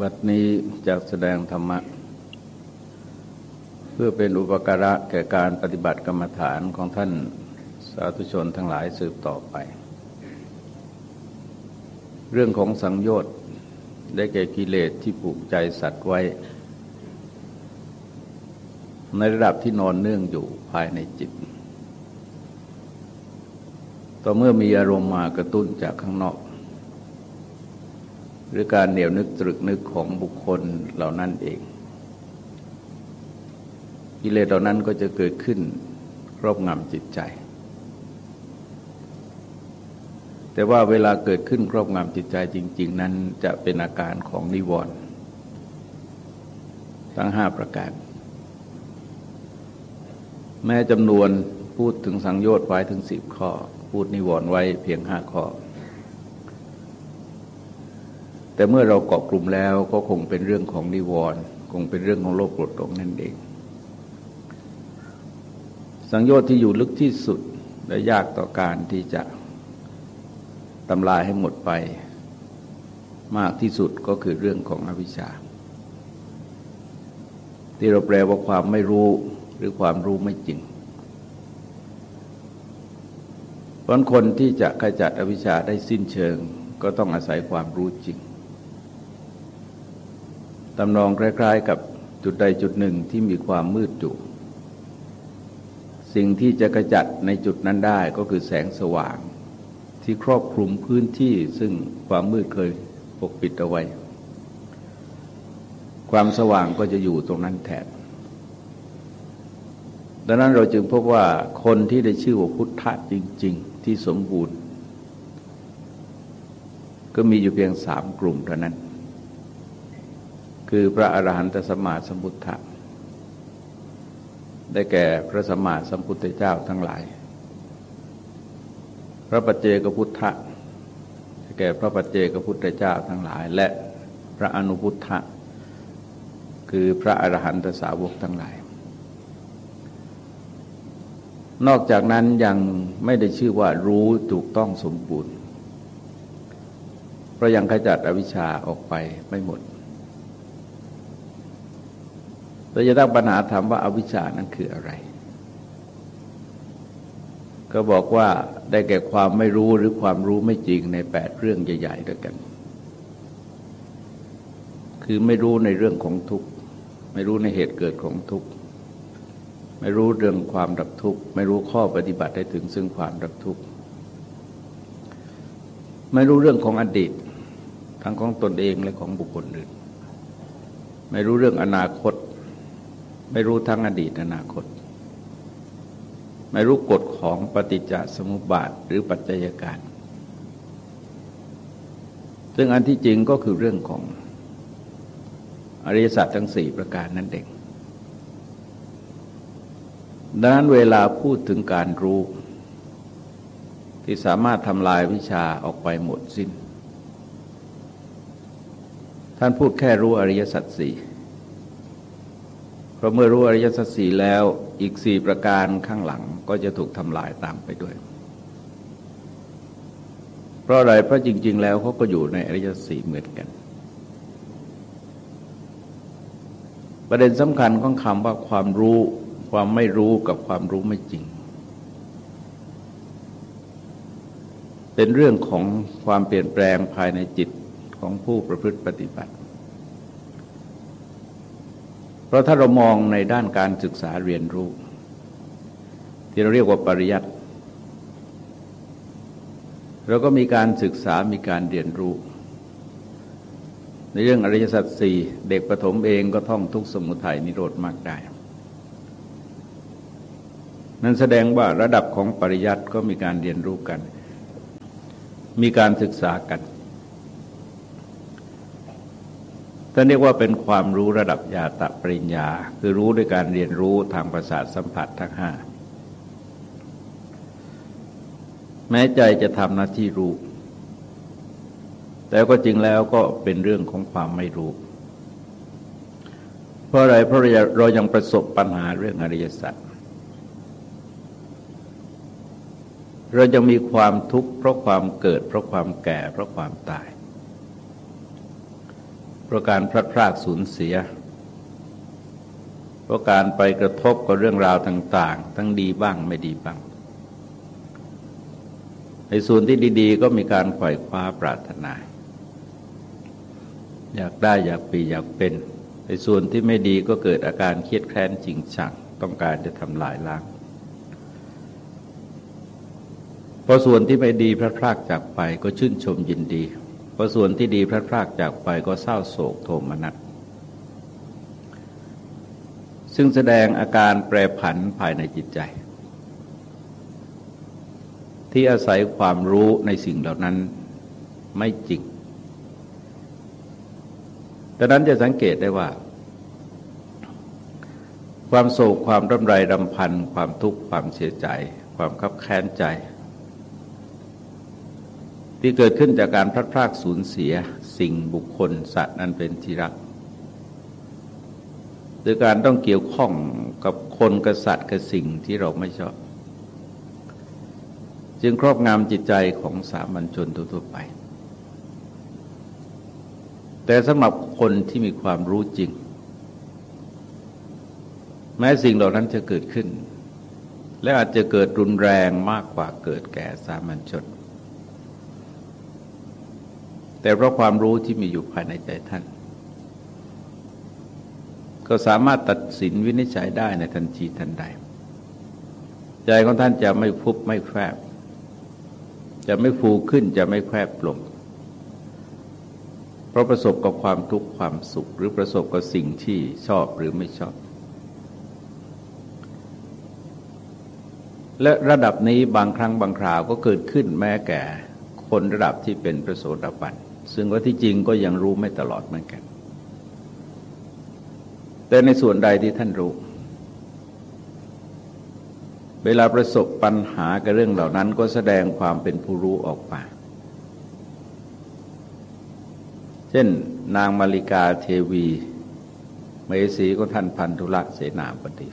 บัดนี้จะแสดงธรรมะ เพื่อเป็นอุปการะแก่การปฏิบัติกรรมฐานของท่านสาธุชนทั้งหลายสืบต่อไป เรื่องของสังโยชน์ได้แก่กิเลสที่ผูกใจสัตว์ไว้ ในระดับที่นอนเนื่องอยู่ภายในจิต ต่อเมื่อมีอารมณ์มากระตุ้นจากข้างนอก หรือการเหนียวนึกตรึกนึกของบุคคลเหล่านั้นเองกิเลสเหล่านั้นก็จะเกิดขึ้นครอบงำจิตใจ แต่ว่าเวลาเกิดขึ้นครอบงำจิตใจจริง ๆ นั้นจะเป็นอาการของนิวรณ์ทั้งห้าประการ แม้จำนวนพูดถึงสังโยชน์ไว้ถึงสิบข้อ พูดนิวรณ์ไว้เพียงห้าข้อ แต่เมื่อเราเกาะกลุ่มแล้วก็คงเป็นเรื่องของนิวรณ์คงเป็นเรื่องของโลกโกรธหลงนั่นเอง สังโยชน์ที่อยู่ลึกที่สุดและยากต่อการที่จะทำลายให้หมดไป มากที่สุดก็คือเรื่องของอวิชชา ที่เราแปลว่าความไม่รู้หรือความรู้ไม่จริงเพราะคนที่จะขจัดอวิชชาได้สิ้นเชิง ก็ต้องอาศัยความรู้จริง ตำนองคล้ายๆกับจุดใดจุดหนึ่งที่มีความมืดอยู่สิ่งที่จะกระจัดในจุดนั้นได้ก็คือแสงสว่างที่ครอบคลุมพื้นที่ซึ่งความมืดเคยปกปิดเอาไว้ ความสว่างก็จะอยู่ตรงนั้นแทนดังนั้นเราจึงพบว่าคนที่ได้ชื่อว่าพุทธะจริง ๆ ที่สมบูรณ์ ก็มีอยู่เพียงสามกลุ่มเท่านั้น คือพระอรหันตสมมาสัมพุทธะได้แก่พระสมมาสัมพุทธเจ้าทั้งหลาย พระปัจเจกพุทธะได้แก่พระปัจเจกพุทธเจ้าทั้งหลาย และพระอนุพุทธะคือพระอรหันตสาวกทั้งหลาย นอกจากนั้นยังไม่ได้ชื่อว่ารู้ถูกต้องสมบูรณ์ เพราะยังขจัดอวิชชาออกไปไม่หมด เราจะตั้งปัญหาถามว่าอาวิชชานั้นคืออะไร ก็บอกว่าได้แก่ความไม่รู้หรือความรู้ไม่จริงในแปดเรื่องใหญ่ๆด้วยกัน คือไม่รู้ในเรื่องของทุกข์ ไม่รู้ในเหตุเกิดของทุกข์ ไม่รู้เรื่องความดับทุกข์ ไม่รู้ข้อปฏิบัติได้ถึงซึ่งความดับทุกข์ ไม่รู้เรื่องของอดีต ทั้งของตนเองและของบุคคลอื่น ไม่รู้เรื่องอนาคต ไม่รู้ทั้งอดีตอนาคต ไม่รู้กฎของปฏิจจสมุปบาทหรือปัจจัยการ ซึ่งอันที่จริงก็คือเรื่องของอริยสัจทั้งสี่ประการนั่นเองดังนั้นเวลาพูดถึงการรู้ ที่สามารถทำลายวิชาออกไปหมดสิน้น ท่านพูดแค่รู้อริยสัจสี่ ราะเมื่อรู้อริยสัจสี่แล้วอีกสี่ประการข้างหลังก็จะถูกทำลายตามไปด้วย เพราะอะไรเพราะจริง ๆ แล้วเขาก็อยู่ในอริยสัจสี่เหมือนกัน ประเด็นสำคัญของคำว่าความรู้ความไม่รู้กับความรู้ไม่จริง เป็นเรื่องของความเปลี่ยนแปลงภายในจิตของผู้ประพฤติปฏิบัติ ราะถ้าเรามองในด้านการศึกษาเรียนรู้ ที่เราเรียกว่าปริยัติเราก็มีการศึกษามีการเรียนรู้ ในเรื่องอริยสัจสี่เด็กประถมเองก็ท่องทุกสมุทัยนิโรธมากได้ นั้นแสดงว่าระดับของปริยัติก็มีการเรียนรู้กัน มีการศึกษากัน ท่านเรียกว่าเป็นความรู้ระดับญาตปริญญา คือรู้ด้วยการเรียนรู้ทางประสาทสัมผัสทั้งห้าแม้ใจจะทำหน้าที่รู้ แต่ก็จริงแล้วก็เป็นเรื่องของความไม่รู้ เพราะอะไรเพราะเรายังประสบปัญหาเรื่องอริยสัจเราจะมีความทุกข์เพราะความเกิด เพราะความแก่ เพราะความตาย ราะการพลัดพรากสูญเสีย เพราะการไปกระทบกับเรื่องราวต่าง ๆ ทั้งดีบ้างไม่ดีบ้าง ในส่วนที่ดีๆ ก็มีการไขว่คว้าปรารถนา อยากได้อยากปีอยากเป็น ในส่วนที่ไม่ดีก็เกิดอาการเครียดแค้นจริงจังต้องการจะทำลายล้างพอส่วนที่ไม่ดีพระพรากจากไปก็ชื่นชมยินดี พอส่วนที่ดีพระพรากจากไปก็เศร้าโศกโทมนัสซึ่งแสดงอาการแปรผันภายในจิตใจ ที่อาศัยความรู้ในสิ่งเหล่านั้นไม่จริงดังนั้นจะสังเกตได้ว่า ความโศกความรำไรรำพัน ความทุกข์ความเสียใจ ความคับแค้นใจ ที่เกิดขึ้นจากการพลัดพรากสูญเสียสิ่งบุคคลสัตว์นั้นเป็นที่รักหรือการต้องเกี่ยวข้องกับคนกับสัตว์กับสิ่งที่เราไม่ชอบ จึงครอบงำจิตใจของสามัญชนทั่วไป แต่สำหรับคนที่มีความรู้จริง แม้สิ่งเหล่านั้นจะเกิดขึ้น และอาจจะเกิดรุนแรงมากกว่าเกิดแก่สามัญชน แต่เพราะความรู้ที่มีอยู่ภายในใจท่าน ก็สามารถตัดสินวินิจฉัยได้ในทันทีทันใด ใจของท่านจะไม่ฟุบไม่แฟบ จะไม่ฟูขึ้นจะไม่แคบลงเพราะประสบกับความทุกข์ความสุข หรือประสบกับสิ่งที่ชอบหรือไม่ชอบ และระดับนี้บางครั้งบางคราวก็เกิดขึ้นแม้แก่คนระดับที่เป็นพระโสดาบัน ซึ่งว่าที่จริงก็ยังรู้ไม่ตลอดเหมือนกัน แต่ในส่วนใดที่ท่านรู้ เวลาประสบปัญหากับเรื่องเหล่านั้นก็แสดงความเป็นผู้รู้ออกมา เช่นนางมาริกาเทวีเมสีของท่านพันธุละเสนาบดี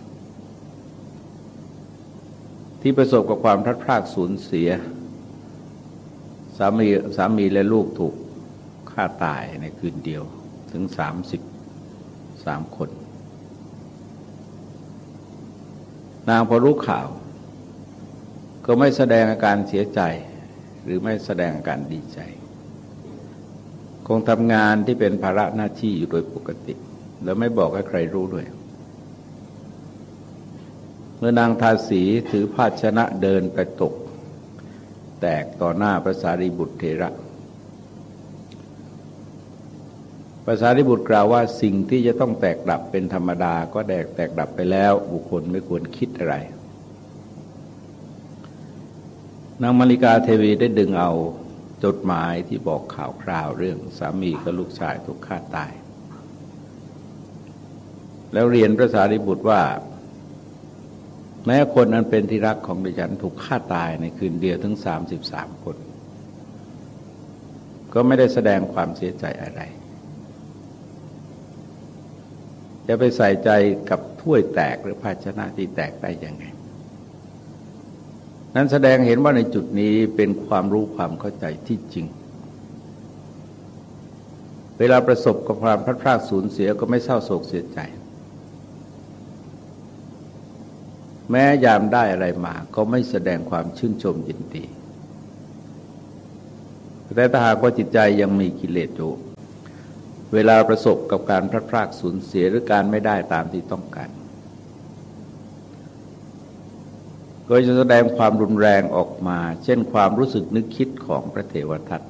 ที่ประสบกับความพลัดพรากสูญเสีย สามีสามีและลูกถูก ฆ่าตายในคืนเดียวถึงสามสิบสามคน นางพอรู้ข่าว ก็ไม่แสดงอาการเสียใจ หรือไม่แสดงอาการดีใจ คงทำงานที่เป็นภาระหน้าที่อยู่โดยปกติ แล้วไม่บอกให้ใครรู้ด้วย เมื่อนางทาสีถือภาชนะเดินไปตก แตกต่อหน้าพระสารีบุตรเทระ ภาษาริบุตรกล่าวว่าสิ่งที่จะต้องแตกดับเป็นธรรมดาก็แดกแตกดับไปแล้ว บุคคลไม่ควรคิดอะไร นางมาริกาเทวีได้ดึงเอาจดหมายที่บอกข่าวคราวเรื่องสามีกับลูกชายถูกฆ่าตาย แล้วเรียนพระสารีบุตรว่า แม้คนนั้นเป็นที่รักของดิฉันถูกฆ่าตายในคืนเดียวถึงสามสิบสามคน ก็ไม่ได้แสดงความเสียใจอะไร จะไปใส่ใจกับถ้วยแตกหรือภาชนะที่แตกได้ยังไง นั้นแสดงเห็นว่าในจุดนี้เป็นความรู้ความเข้าใจที่จริง เวลาประสบกับความพลาดพลาดสูญเสียก็ไม่เศร้าโศกเสียใจ แม้ยามได้อะไรมาก็ไม่แสดงความชื่นชมยินดีแต่ถ้าหากว่าจิตใจยังมีกิเลสอยู่ เวลาประสบกับการพลาดพลาดสูญเสียหรือการไม่ได้ตามที่ต้องการก็จะแสดงความรุนแรงออกมา เช่นความรู้สึกนึกคิดของพระเทวทัต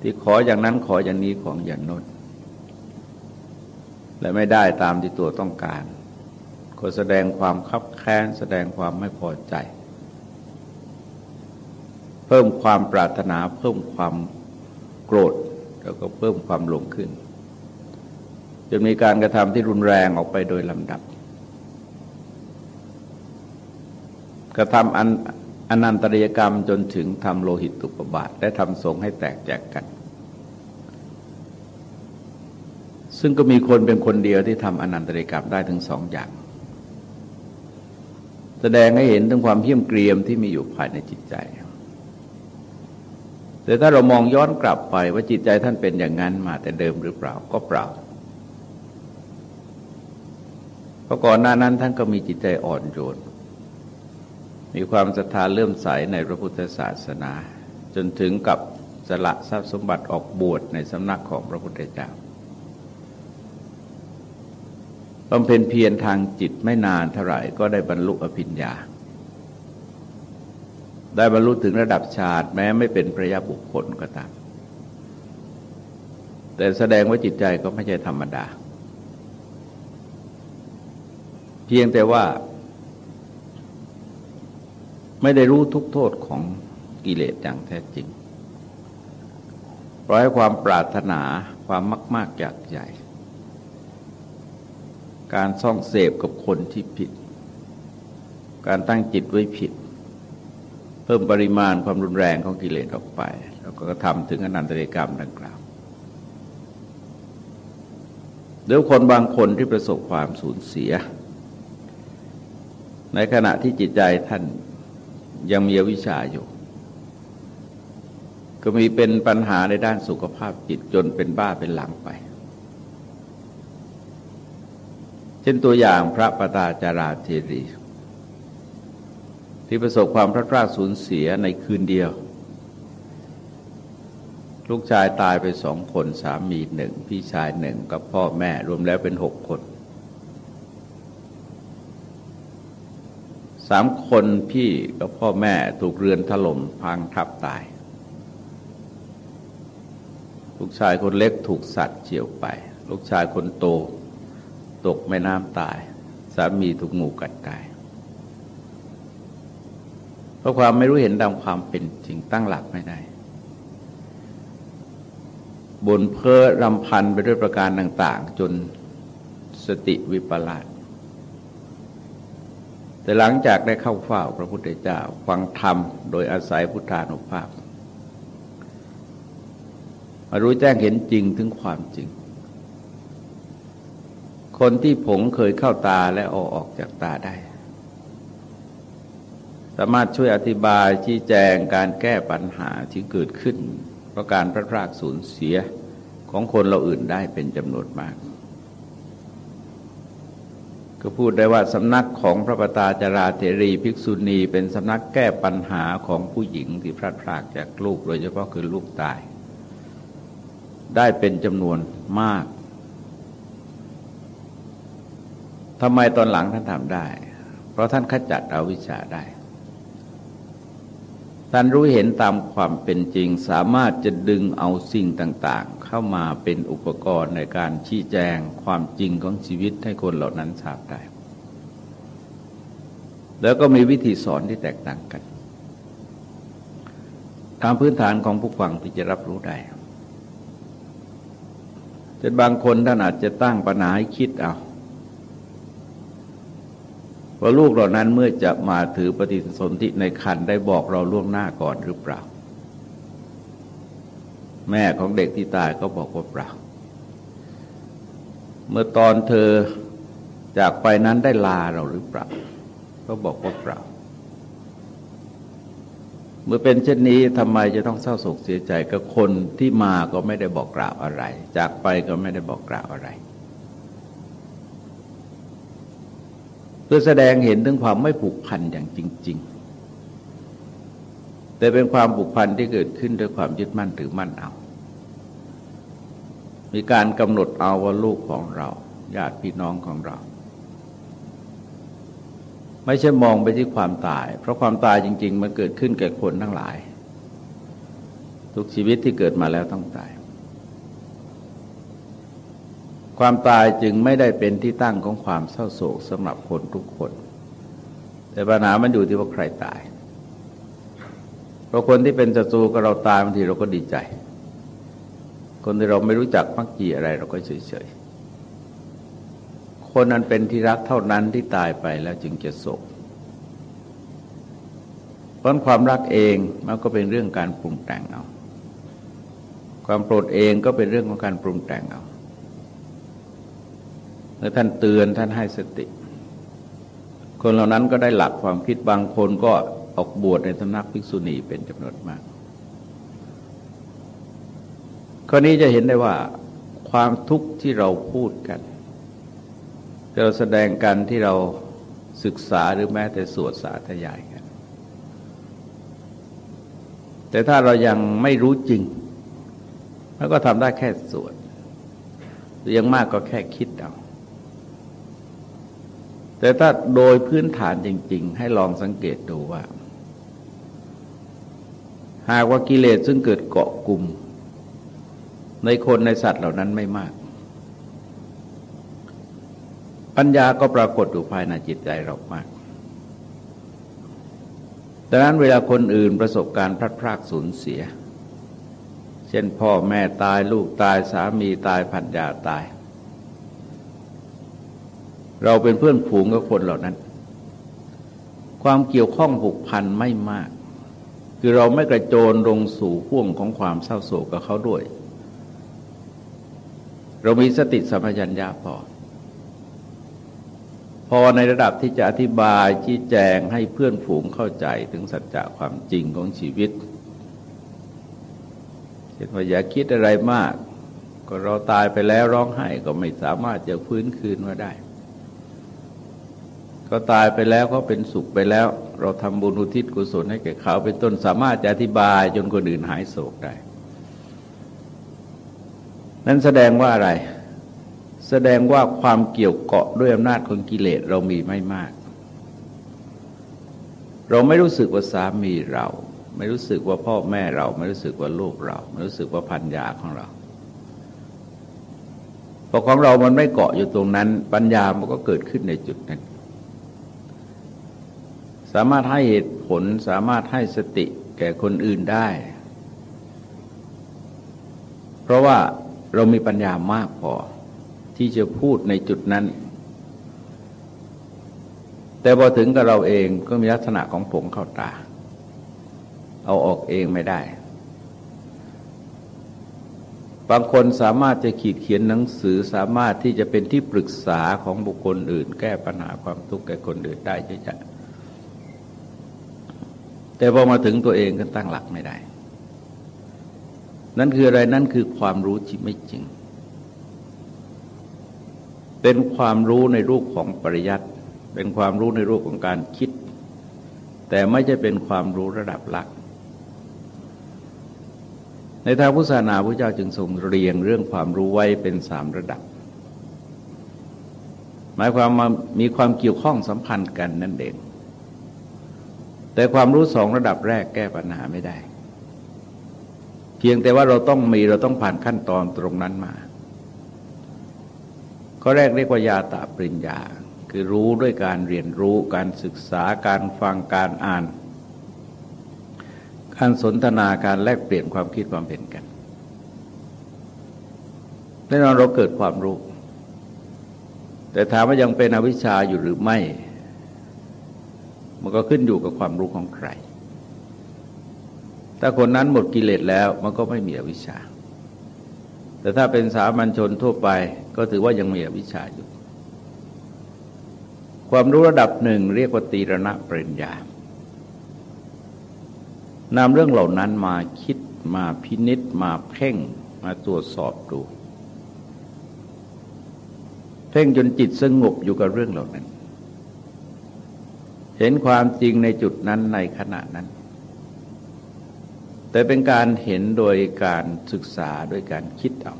ที่ขออย่างนั้นขออย่างนี้ของอย่างน้นและไม่ได้ตามที่ตัวต้องการ ก็แสดงความคับแค้น แสดงความไม่พอใจ เพิ่มความปรารถนาเพิ่มความ โกรธแล้วก็เพิ่มความหลงขึ้นจนมีการกระทำที่รุนแรงออกไปโดยลำดับ กระทำอันอนันตริยกรรมจนถึงทำโลหิตตุปบาท และทำสงให้แตกแจกกัน ซึ่งก็มีคนเป็นคนเดียวที่ทำอนันตริยกรรมได้ถึงสองอย่าง แสดงให้เห็นถึงความเพี้ยมเกรียมที่มีอยู่ภายในจิตใจ แต่ถ้าเรามองย้อนกลับไปว่าจิตใจท่านเป็นอย่างนั้นมาแต่เดิมหรือเปล่าก็เปล่าเพราะก่อนหน้านั้นท่านก็มีจิตใจอ่อนโยน มีความศรัทธาเลื่อมใสในพระพุทธศาสนา จนถึงกับสละทรัพย์สมบัติออกบวชในสำนักของพระพุทธเจ้าบำเพ็ญเพียรทางจิตไม่นานเท่าไหร่ก็ได้บรรลุอภิญญา ได้บรรลุถึงระดับชาติแม้ไม่เป็นพระยาบุคคลก็ตาม แต่แสดงว่าจิตใจก็ไม่ใช่ธรรมดา เพียงแต่ว่า ไม่ได้รู้ทุกโทษของกิเลสอย่างแท้จริงราะให้ความปรารถนาความมากๆอยากใหญ่ การซ่องเสพกับคนที่ผิด การตั้งจิตไว้ผิด พิ่มปริมาณความรุนแรงของกิเลสออกไป แล้วก็ทำถึงอนันตริกรรมดังกล่าวเดี๋ยวคนบางคนที่ประสบความสูญเสีย ในขณะที่จิตใจท่านยังมีวิชาอยู่ ก็มีเป็นปัญหาในด้านสุขภาพจิตจนเป็นบ้าเป็นหลังไป เช่นตัวอย่างพระปตาจาราเทรี ที่ประสบความพลาดพลาดสูญเสียในคืนเดียว ลูกชายตายไปสองคนสามีหนึ่งพี่ชายหนึ่งกับพ่อแม่รวมแล้วเป็นหกคนสามคนพี่กับพ่อแม่ถูกเรือนถล่มพังทับตาย ลูกชายคนเล็กถูกสัตว์เฉียวไป ลูกชายคนโต ตกแม่น้ำตาย สามีถูกงูกัดตาย เพราะความไม่รู้เห็นตามความเป็นจริงตั้งหลักไม่ได้บนเพ้อรำพันไปด้วยประการต่าง ๆ จนสติวิปลาสแต่หลังจากได้เข้าเฝ้าพระพุทธเจ้าฟังธรรมโดยอาศัยพุทธานุภาพมารู้แจ้งเห็นจริงถึงความจริง คนที่ผงเคยเข้าตาและออกออกจากตาได้ สามารถช่วยอธิบายชี้แจงการแก้ปัญหาที่เกิดขึ้น เพราะการพระพรากสูญเสียของคนเราอื่นได้เป็นจำนวนมาก ก็พูดได้ว่าสำนักของพระปตาจาราเทรีภิกษุณีเป็นสำนักแก้ปัญหาของผู้หญิงที่พลาดพลากจากลูกโดยเฉพาะคือลูกตาย ได้เป็นจำนวนมากทำไมตอนหลังท่านทำได้ เพราะท่านขจัดอวิชชาได้ ท่านรู้เห็นตามความเป็นจริงสามารถจะดึงเอาสิ่งต่างๆ เข้ามาเป็นอุปกรณ์ในการชี้แจงความจริงของชีวิตให้คนเหล่านั้นทราบได้ แล้วก็มีวิธีสอนที่แตกต่างกัน ตามพื้นฐานของผู้ฟังที่จะรับรู้ได้จนบางคนท่านอาจจะตั้งปัญหาให้คิดเอา ว่าลูกเหล่านั้นเมื่อจะมาถือปฏิสนธิในคันได้บอกเราล่วงหน้าก่อนหรือเปล่า แม่ของเด็กที่ตายก็บอกว่าเปล่า เมื่อตอนเธอจากไปนั้นได้ลาเราหรือเปล่า ก็บอกว่าเปล่า เมื่อเป็นเช่นนี้ทำไมจะต้องเศร้าโศกเสียใจกับคนที่มาก็ไม่ได้บอกกล่าวอะไร จากไปก็ไม่ได้บอกกล่าวอะไร เพื่อแสดงเห็นถึงความไม่ผูกพันอย่างจริง ๆ แต่เป็นความผูกพันที่เกิดขึ้นด้วยความยึดมั่นถือมั่นเอา มีการกำหนดเอาว่าลูกของเราญาติพี่น้องของเรา ไม่ใช่มองไปที่ความตาย เพราะความตายจริง ๆ มันเกิดขึ้นแก่คนทั้งหลาย ทุกชีวิตที่เกิดมาแล้วต้องตาย ความตายจึงไม่ได้เป็นที่ตั้งของความเศร้าโศกสำหรับคนทุกคน แต่ปัญหามันอยู่ที่ว่าใครตาย เพราะคนที่เป็นศัตรูกับเราตายบางทีเราก็ดีใจ คนที่เราไม่รู้จักมักจีอะไรเราก็เฉยๆ คนนั้นเป็นที่รักเท่านั้นที่ตายไปแล้วจึงจะโศกเพราะความรักเองมันก็เป็นเรื่องการปรุงแต่งเอา ความโปรดเองก็เป็นเรื่องของการปรุงแต่งเอา เมื่อท่านเตือนท่านให้สติ คนเหล่านั้นก็ได้หลักความคิดบางคนก็ออกบวชในสำนักภิกษุณีเป็นจำนวนมาก ข้อนี้จะเห็นได้ว่าความทุกข์ที่เราพูดกันที่เราแสดงกันที่เราศึกษาหรือแม้แต่สวดสาธยายกัน แต่ถ้าเรายังไม่รู้จริงแล้วก็ทำได้แค่สวด ยังมากก็แค่คิดเอา แต่ถ้าโดยพื้นฐานจริง ๆ ให้ลองสังเกตดูว่า หากว่ากิเลสซึ่งเกิดเกาะกลุ่ม ในคนในสัตว์เหล่านั้นไม่มาก ปัญญาก็ปรากฏอยู่ภายในจิตใจเรามากดังนั้นเวลาคนอื่นประสบการณ์พลัดพรากสูญเสีย เช่นพ่อแม่ตายลูกตายสามีตายพันยาตาย เราเป็นเพื่อนผูงกับคนเหล่านั้น ความเกี่ยวข้องผูกพันไม่มาก คือเราไม่กระโจนลงสู่ห่วงของความเศร้าโศกกับเขาด้วย เรามีสติสัมปชัญญะพอ พอในระดับที่จะอธิบายชี้แจงให้เพื่อนฝูงเข้าใจถึงสัจจะความจริงของชีวิตเช่นว่าอย่าคิดอะไรมาก ก็เราตายไปแล้วร้องไห้ก็ไม่สามารถจะฟื้นคืนมาได้ ก็ตายไปแล้วเขาเป็นสุขไปแล้ว เราทำบุญอุทิศกุศลให้แก่เขาเป็นต้นสามารถจะอธิบายจนคนอื่นหายโศกได้ นั้นแสดงว่าอะไร แสดงว่าความเกี่ยวเกาะด้วยอำนาจของกิเลสเรามีไม่มาก เราไม่รู้สึกว่าสามีเรา ไม่รู้สึกว่าพ่อแม่เรา ไม่รู้สึกว่าลูกเรา ไม่รู้สึกว่าพันยาของเราพอของเรามันไม่เกาะอยู่ตรงนั้น ปัญญามันก็เกิดขึ้นในจุดนั้น สามารถให้เหตุผลสามารถให้สติแก่คนอื่นได้ เพราะว่าเรามีปัญญามากพอที่จะพูดในจุดนั้น แต่พอถึงกับเราเองก็มีลักษณะของผงเข้าตา เอาออกเองไม่ได้ บางคนสามารถจะขีดเขียนหนังสือสามารถที่จะเป็นที่ปรึกษาของบุคคลอื่น แก้ปัญหาความทุกข์แก่คนอื่นได้เยอะแแต่พอมาถึงตัวเองก็ตั้งหลักไม่ได้ นั่นคืออะไรนั่นคือความรู้ที่ไม่จริง เป็นความรู้ในรูปของปริยัติเป็นความรู้ในรูปของการคิด แต่ไม่ใช่เป็นความรู้ระดับหลัก ในทางพุทธศาสนาพระเจ้าจึงทรงเรียงเรื่องความรู้ไว้เป็นสามระดับ หมายความว่ามีความเกี่ยวข้องสัมพันธ์กันนั่นเอง แต่ความรู้สองระดับแรกแก้ปัญหาไม่ได้ เพียงแต่ว่าเราต้องมีเราต้องผ่านขั้นตอนตรงนั้นมาข้อแรกเรียกว่ายาตาปริญญา คือรู้ด้วยการเรียนรู้การศึกษาการฟังการอ่าน การสนทนาการแลกเปลี่ยนความคิดความเห็นกันแน่นอนเราเกิดความรู้ แต่ถามว่ายังเป็นอวิชชาอยู่หรือไม่ มันก็ขึ้นอยู่กับความรู้ของใคร ถ้าคนนั้นหมดกิเลสแล้วมันก็ไม่มีอวิชชา แต่ถ้าเป็นสามัญชนทั่วไปก็ถือว่ายังมีอวิชชาอยู่ ความรู้ระดับหนึ่งเรียกว่าตีรณะปริญญานำเรื่องเหล่านั้นมาคิดมาพินิษมาเพ่งมาตรวจสอบดู เพ่งจนจิตสงบอยู่กับเรื่องเหล่านั้น เห็นความจริงในจุดนั้นในขณะนั้น แต่เป็นการเห็นโดยการศึกษาโดยการคิดเอา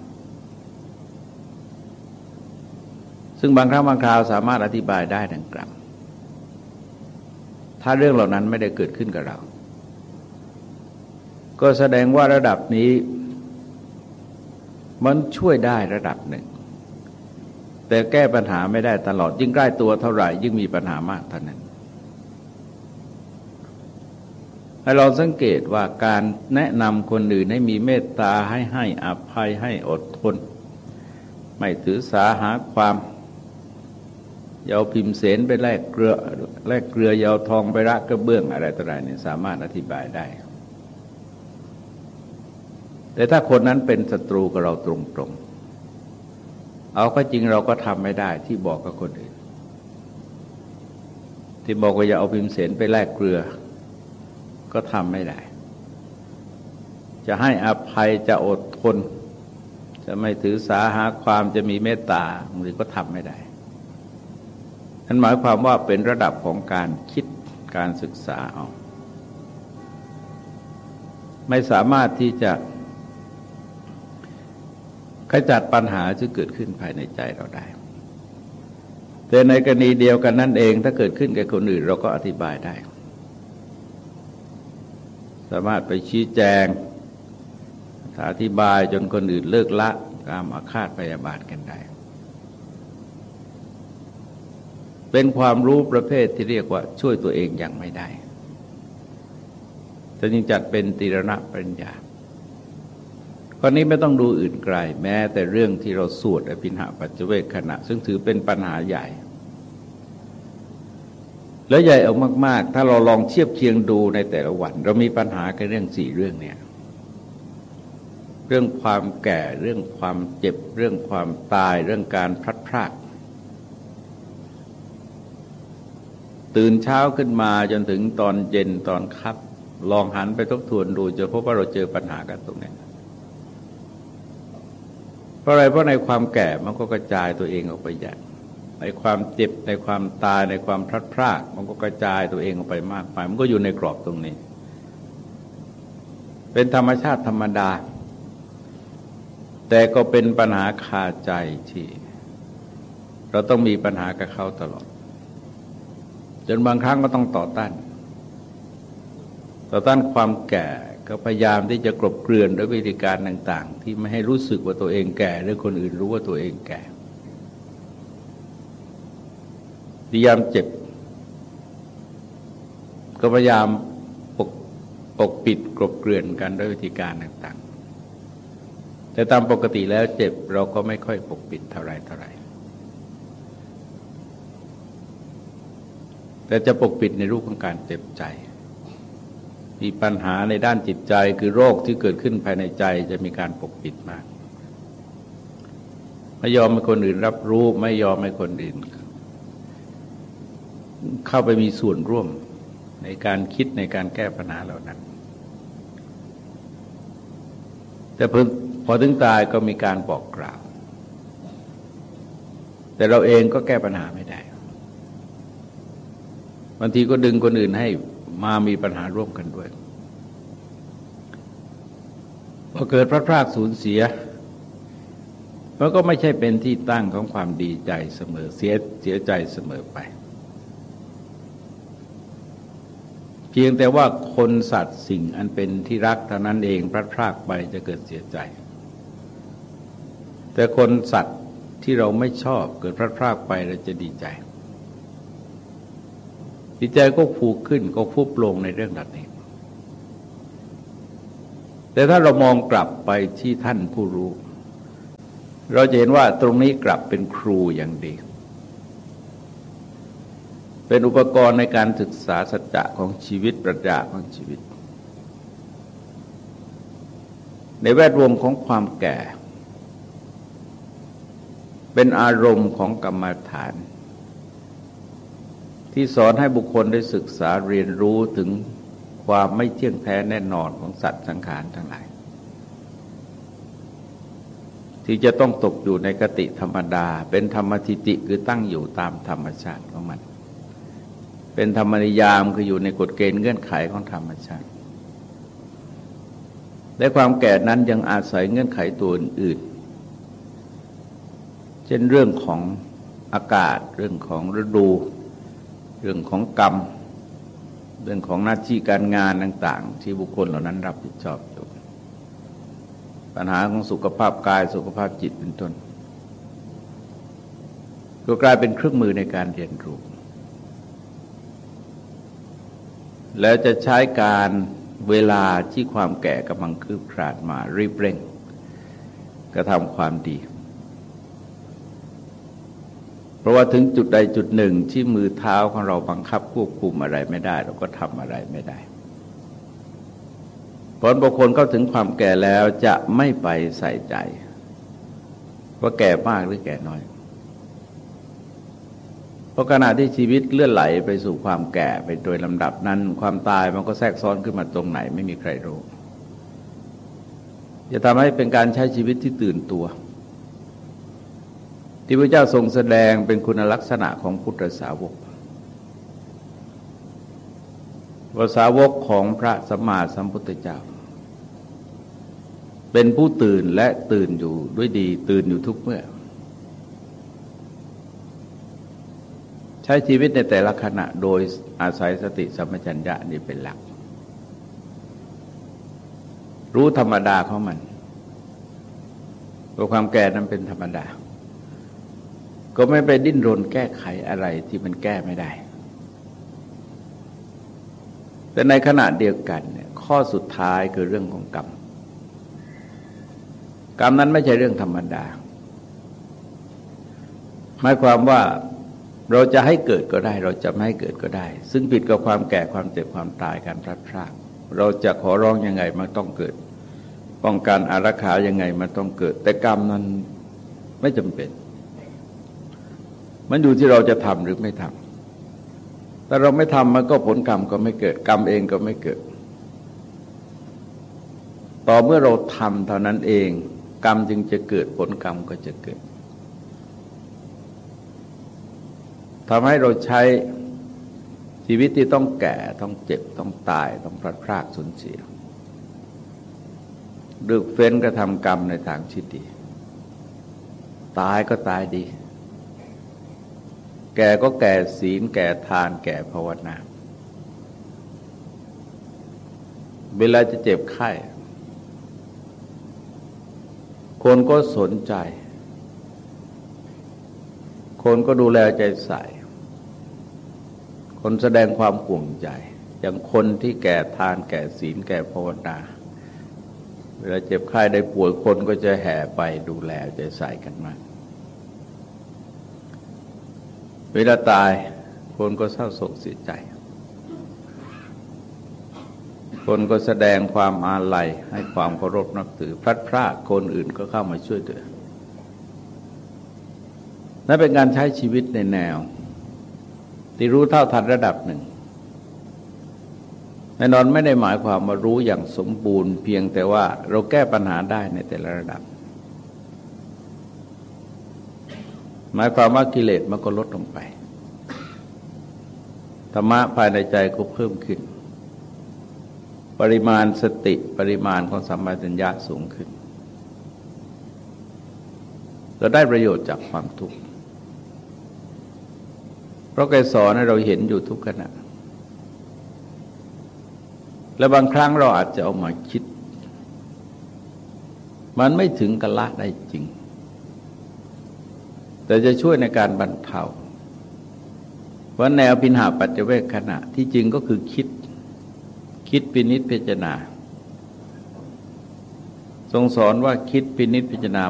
ซึ่งบางครั้งบางคราวสามารถอธิบายได้ดังกล่าวถ้าเรื่องเหล่านั้นไม่ได้เกิดขึ้นกับเรา ก็แสดงว่าระดับนี้ มันช่วยได้ระดับหนึ่ง แต่แก้ปัญหาไม่ได้ตลอดยิ่งใกล้ตัวเท่าไหร่ยิ่งมีปัญหามากเท่านั้น ให้เราสังเกตว่าการแนะนำคนอื่นให้มีเมตตาให้ให้อภัยให้อดทน ไม่ถือสาหาความยาวพิมเสนไปแลกเกลือแลกเกลือยาวทองไปรักกระเบื้องอะไรต่ออะไรเนี่ยสามารถอธิบายได้ แต่ถ้าคนนั้นเป็นศัตรูกับเราตรงๆ เอาก็จริงเราก็ทำไม่ได้ที่บอกกับคนอื่น ที่บอกว่าอย่าเอาพิมเสนไปแลกเกลือ ก็ทำไม่ได้ จะให้อภัยจะอดทน จะไม่ถือสาหาความจะมีเมตตาบางทีก็ทำไม่ได้นั่นหมายความว่าเป็นระดับของการคิดการศึกษาเอาไม่สามารถที่จะขจัดปัญหาที่เกิดขึ้นภายในใจเราได้ แต่ในกรณีเดียวกันนั่นเอง ถ้าเกิดขึ้นกับคนอื่นเราก็อธิบายได้ สามารถไปชี้แจงอธิบายจนคนอื่นเลิกละการอาฆาตพยาบาทกันได้ เป็นความรู้ประเภทที่เรียกว่าช่วยตัวเองอย่างไม่ได้จะยิงจัดเป็นตีรณะปริญญาข้อนี้ไม่ต้องดูอื่นไกล แม้แต่เรื่องที่เราสวดอภินหาปัจเจเวกขณะ ซึ่งถือเป็นปัญหาใหญ่ แล้วใหญ่เอามากๆ ถ้าเราลองเทียบเคียงดูในแต่ละวัน เรามีปัญหากันเรื่องสี่เรื่องเนี่ย เรื่องความแก่เรื่องความเจ็บเรื่องความตายเรื่องการพลัดพรากตื่นเช้าขึ้นมาจนถึงตอนเย็นตอนคับ ลองหันไปทบทวนดูจะพบว่าเราเจอปัญหากันตรงนี้เพราะอะไรเพราะในความแก่มันก็กระจายตัวเองออกไปอย่าง ในความเจ็บในความตายในความพลัดพรากมันก็กระจายตัวเองออกไปมากมายมันก็อยู่ในกรอบตรงนี้ เป็นธรรมชาติธรรมดา แต่ก็เป็นปัญหาคาใจที่ เราต้องมีปัญหากับเขาตลอด จนบางครั้งก็ต้องต่อต้าน ต่อต้านความแก่ก็พยายามที่จะกลบเกลื่อนด้วยวิธีการต่าง ๆ ที่ไม่ให้รู้สึกว่าตัวเองแก่หรือคนอื่นรู้ว่าตัวเองแก่ พยายามเจ็บ ก็พยายามปกปกปิดกลบเกลื่อนกันด้วยวิธีการต่างๆ แต่ตามปกติแล้วเจ็บเราก็ไม่ค่อยปกปิดเท่าไรเท่าไรแต่จะปกปิดในรูปของการเจ็บใจ มีปัญหาในด้านจิตใจคือโรคที่เกิดขึ้นภายในใจจะมีการปกปิดมาก ไม่ยอมให้คนอื่นรับรู้ ไม่ยอมให้คนอื่น เข้าไปมีส่วนร่วมในการคิดในการแก้ปัญหาเหล่านั้น แต่เพิ่งพอถึงตายก็มีการบอกกล่าว แต่เราเองก็แก้ปัญหาไม่ได้บางทีก็ดึงคนอื่นให้มามีปัญหาร่วมกันด้วยพอเกิดพระพรากสูญเสียมันก็ไม่ใช่เป็นที่ตั้งของความดีใจเสมอเสียเสียใจเสมอไปเพียงแต่ว่าคนสัตว์สิ่งอันเป็นที่รักเท่านั้นเองพระพรากไปจะเกิดเสียใจ แต่คนสัตว์ที่เราไม่ชอบเกิดพลาดพลาดไปเราจะดีใจ ดีใจก็ผูกขึ้นก็ฟุบลงในเรื่องนั้นเองแต่ถ้าเรามองกลับไปที่ท่านผู้รู้ เราจะเห็นว่าตรงนี้กลับเป็นครูอย่างดี เป็นอุปกรณ์ในการศึกษาสัจจะของชีวิตปรัชญาของชีวิต ในแวดวงของความแก่ เป็นอารมณ์ของกรรมฐาน ที่สอนให้บุคคลได้ศึกษาเรียนรู้ถึงความไม่เที่ยงแท้แน่นอนของสัตว์สังขารทั้งหลาย ที่จะต้องตกอยู่ในกติธรรมดา เป็นธรรมทิติคือตั้งอยู่ตามธรรมชาติของมัน เป็นธรรมนิยามคืออยู่ในกฎเกณฑ์เงื่อนไขของธรรมชาติและความแก่นั้นยังอาศัยเงื่อนไขตัวอื่น เช่นเรื่องของอากาศ เรื่องของฤดู เรื่องของกรรม เรื่องของหน้าที่การงานต่างๆ ที่บุคคลเหล่านั้นรับผิดชอบอยู่ปัญหาของสุขภาพกายสุขภาพจิตเป็นต้นก็กลายเป็นเครื่องมือในการเรียนรู้ แล้วจะใช้การเวลาที่ความแก่กำลังคืบคลาดมารีบเร่ง กระทำความดี เพราะว่าถึงจุดใดจุดหนึ่งที่มือเท้าของเราบังคับควบคุมอะไรไม่ได้ เราก็ทำอะไรไม่ได้ผลบุคคลเข้าถึงความแก่แล้วจะไม่ไปใส่ใจ ว่าแก่มากหรือแก่น้อย ราะขณะที่ชีวิตเลื่อนไหลไปสู่ความแก่ไปโดยลำดับนั้น ความตายมันก็แทรกซ้อนขึ้นมาตรงไหนไม่มีใครรู้จะทำให้เป็นการใช้ชีวิตที่ตื่นตัว ที่พระเจ้าทรงแสดงเป็นคุณลักษณะของพุทธสาวกภาษาวกของพระสัมมาสัมพุทธเจ้า เป็นผู้ตื่นและตื่นอยู่ด้วยดีตื่นอยู่ทุกเมื่อ ช้ชีวิตในแต่ละขณะโดยอาศัยสติสัมปชัญญะนี่เป็นหลัก รู้ธรรมดาของมันตัวความแก่นั้นเป็นธรรมดา ก็ไม่ไปดิ้นรนแก้ไขอะไรที่มันแก้ไม่ได้ แต่ในขณะเดียวกันเนี่ยข้อสุดท้ายคือเรื่องของกรรม กรรมนั้นไม่ใช่เรื่องธรรมดา หมายความว่า เราจะให้เกิดก็ได้ เราจะไม่ให้เกิดก็ได้ ซึ่งผิดกับความแก่ความเจ็บความตายการพลัดพรากเราจะขอร้องยังไงมันต้องเกิด ป้องกันอารักขายังไงมันต้องเกิด แต่กรรมนั้นไม่จำเป็น มันอยู่ที่เราจะทำหรือไม่ทำถ้าเราไม่ทำมันก็ผลกรรมก็ไม่เกิด กรรมเองก็ไม่เกิด ต่อเมื่อเราทำเท่านั้นเอง กรรมจึงจะเกิดผลกรรมก็จะเกิด ทำให้เราใช้ชีวิตที่ต้องแก่ต้องเจ็บต้องตายต้องพลัดพรากสูญเสียดึกเฟ้นกระทำกรรมในทางชิดดี ตายก็ตายดี แก่ก็แก่ศีล แก่ทาน แก่ภาวนา เวลาจะเจ็บไข้ คนก็สนใจ คนก็ดูแลใจใส่ คนแสดงความห่วงใจอย่างคนที่แก่ทานแก่ศีลแก่ภาวนา เวลาเจ็บไข้ได้ป่วยคนก็จะแห่ไปดูแลใจใส่กันมาก เวลาตายคนก็เศร้าโศกเสียใจ คนก็แสดงความอาลัยให้ความเคารพนับถือพลัดพรากคนอื่นก็เข้ามาช่วยเหลือนั่นเป็นการใช้ชีวิตในแนว ที่รู้เท่าทันระดับหนึ่งแน่นอนไม่ได้หมายความว่ารู้อย่างสมบูรณ์ เพียงแต่ว่าเราแก้ปัญหาได้ในแต่ละระดับ หมายความว่ากิเลสมันก็ลดลงไปธรรมะภายในใจก็เพิ่มขึ้น ปริมาณสติปริมาณของสัมมาสัญญาสูงขึ้นเราได้ประโยชน์จากความทุกข์ ราะแกสอนให้เราเห็นอยู่ทุกขณะ และบางครั้งเราอาจจะเอามาคิด มันไม่ถึงกับละได้จริง แต่จะช่วยในการบรรเทาว่าแนวพินหาปัจจเวกขณะที่จริงก็คือคิด คิดปินิจพิจารณา ทรงสอนว่าคิดปินิจพิจารณา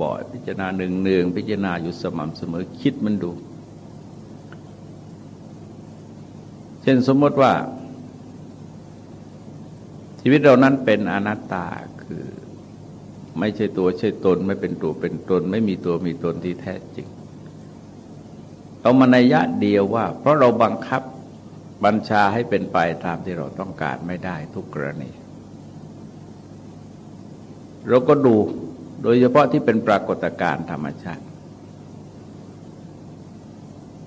บ่อยๆ พิจารณาหนึ่งเนืองพิจารณาอยู่สม่ำเสมอคิดมันดู เช่นสมมติว่า ชีวิตเรานั้นเป็นอนัตตาคือไม่ใช่ตัวใช่ตน ไม่เป็นตัวเป็นตน ไม่มีตัวมีตนที่แท้จริงเอามาในยะเดียวว่า เพราะเราบังคับบัญชาให้เป็นไปตามที่เราต้องการไม่ได้ทุกกรณี เราก็ดูโดยเฉพาะที่เป็นปรากฏการณ์ธรรมชาติ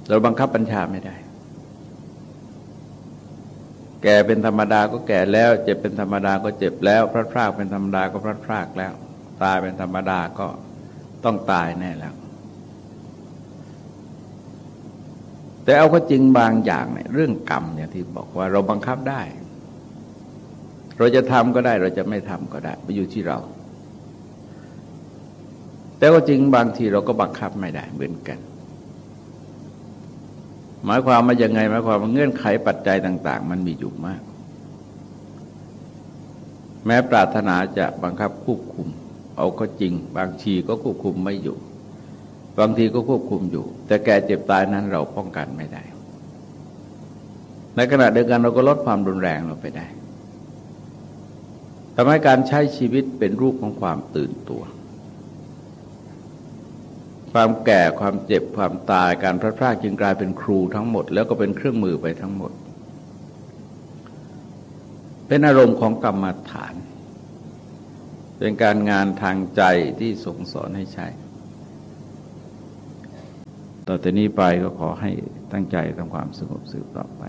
เราบังคับบัญชาไม่ได้ แก่เป็นธรรมดาก็แก่แล้ว เจ็บเป็นธรรมดาก็เจ็บแล้วพลาดพลาดเป็นธรรมดาก็พลาดพลาดแล้ว ตายเป็นธรรมดาก็ต้องตายแน่แล้ว แต่เอาก็จริงบางอย่างเนี่ยเรื่องกรรมเนี่ยที่บอกว่าเราบังคับได้ เราจะทำก็ได้เราจะไม่ทำก็ได้ไปอยู่ที่เรา แต่ก็จริงบางทีเราก็บังคับไม่ได้เหมือนกัน หมายความว่ายังไงหมายความว่าเงื่อนไขปัจจัยต่าง ๆ มันมีอยู่มาก แม้ปรารถนาจะบังคับควบคุม เอาก็จริง บางทีก็ควบคุมไม่อยู่ บางทีก็ควบคุมอยู่ แต่แก่เจ็บตายนั้นเราป้องกันไม่ได้ในขณะเดียวกันเราก็ลดความรุนแรงลงไปได้ทำให้การใช้ชีวิตเป็นรูปของความตื่นตัว ความแก่ความเจ็บความตายการพลาดพลาดจึงกลายเป็นครูทั้งหมด แล้วก็เป็นเครื่องมือไปทั้งหมด เป็นอารมณ์ของกรรมฐาน เป็นการงานทางใจที่ส่งสอนให้ใช้ต่อแต่นี้ไปก็ขอให้ตั้งใจทำความสงบสืบต่อไป